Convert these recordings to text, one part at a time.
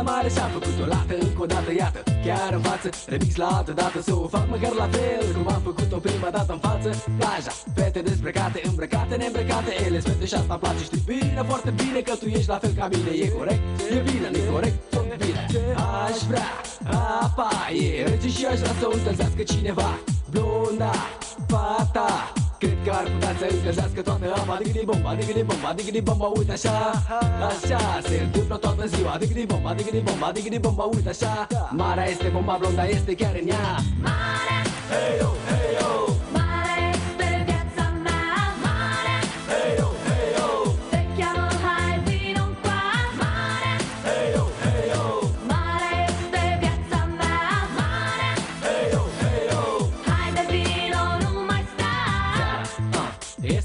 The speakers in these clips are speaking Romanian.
mare și-am făcut o lată Încă o dată, iată, chiar în față Remix la altă dată să o fac măcar la fel Cum am făcut-o prima dată în față. Plaja, fete dezbrăcate, îmbrăcate, neîmbrăcate Ele fete și asta-mi place, știi bine, foarte bine Că tu ești la fel ca mine, e corect, e bine, nu corect, tot bine. Aș vrea, apa e rece și aș vrea să o încălzească cineva. Blonda, fata Cred că ar putea să încălzească toată apa. Digidi bomba, digidi bomba, digidi bomba, uite așa. Așa se întâmplă toată ziua. Digidi bomba, digidi bomba, digidi bomba, uite așa. Marea este bomba, blonda este chiar în ea. Mare, Hey yo, hey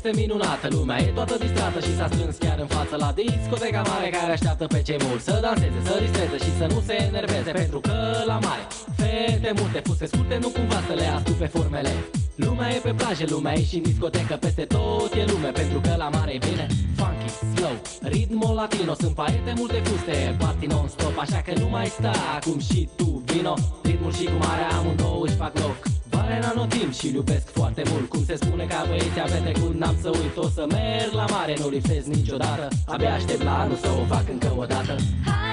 Este minunată lumea, e toată distrată și s-a strâns chiar în față la discoteca mare care așteaptă pe cei mulți să danseze, să distreze și să nu se enerveze pentru că la mare fete multe, puse scurte, nu cumva să le astupe formele. Lumea e pe plajă, lumea e și în discotecă, peste tot e lume pentru că la mare e bine Funky, slow, ritmo latino, sunt paiete multe fuste, party non-stop, așa că nu mai sta acum și tu vino. Ritmul și cu mare amândouă își fac loc Vale anotimp și iubesc foarte mult. Cum se spune ca băieții am petrecut N-am să uit, o să merg la mare Nu lipsesc niciodată. Abia aștept la anul să o fac încă o dată. Hai